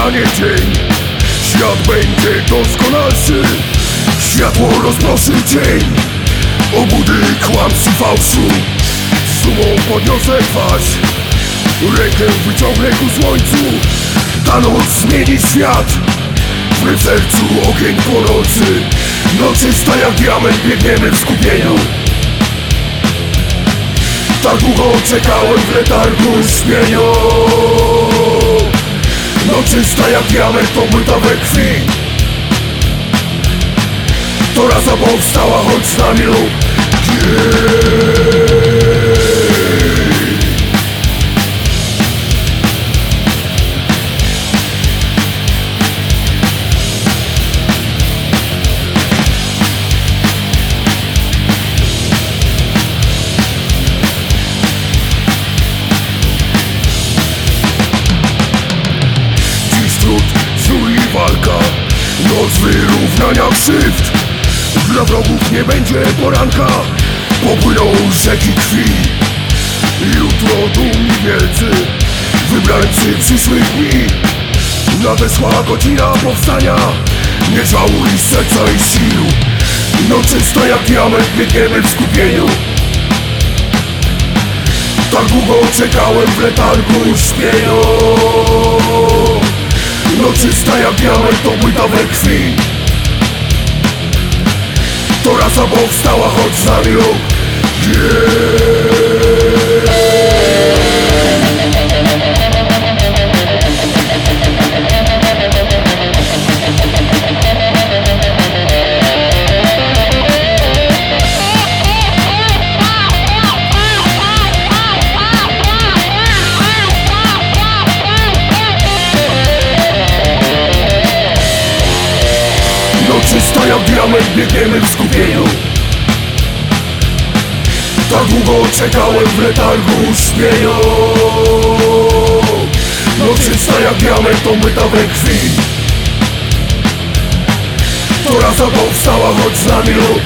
nastanie dzień. Świat będzie doskonalszy. Światło rozproszy dzień Obudy kłamstw fałszu. Sumą podniosę twarz. Rękę wyciągnę ku słońcu. Ta noc zmieni świat. W sercu ogień płonący Noczysta jak diament biegniemy w skupieniu. Tak długo czekałem w letargu śpieniu Noczysta jak diament obmyta we krwi To rasa powstała, choć z nami lub Dziś Noc wyrównania krzywd. Dla wrogów nie będzie poranka Popłyną rzeki krwi. Jutro dumni wielcy Wybrańcy przyszłych dni. Nadeszła godzina powstania Nie żałuj serca i sił Noczysta jak diament biegniemy w skupieniu. Tak długo czekałem w letargu śpieniu Noczysta jak diament obmyta we krwi To rasa powstała, choć z nami lub Noczysta jak diament biegniemy w skupieniu. Tak długo czekałem w letargu śpieniu Noczysta jak diament omyta we krwi. To rasa powstała, choć z nami lub